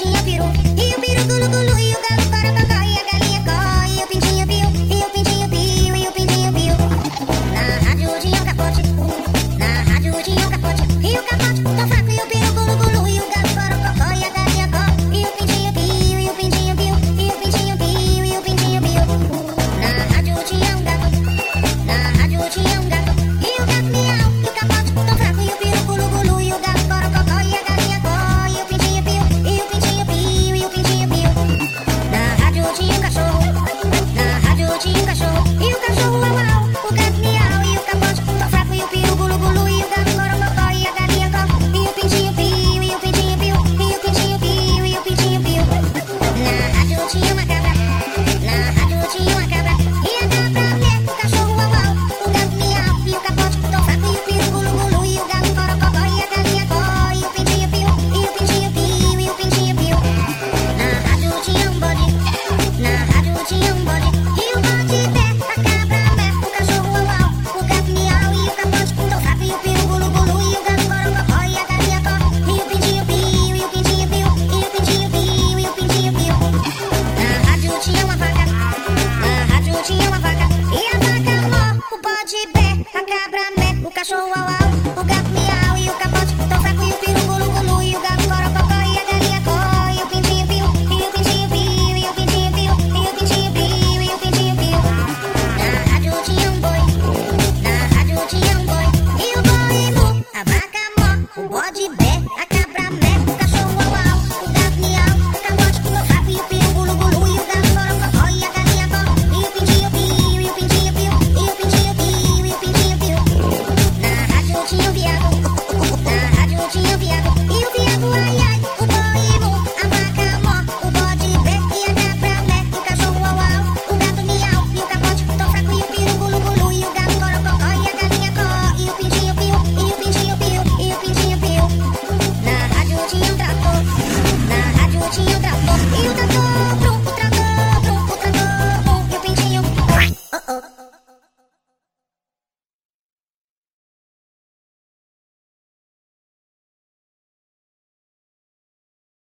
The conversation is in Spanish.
chinha. 坑坑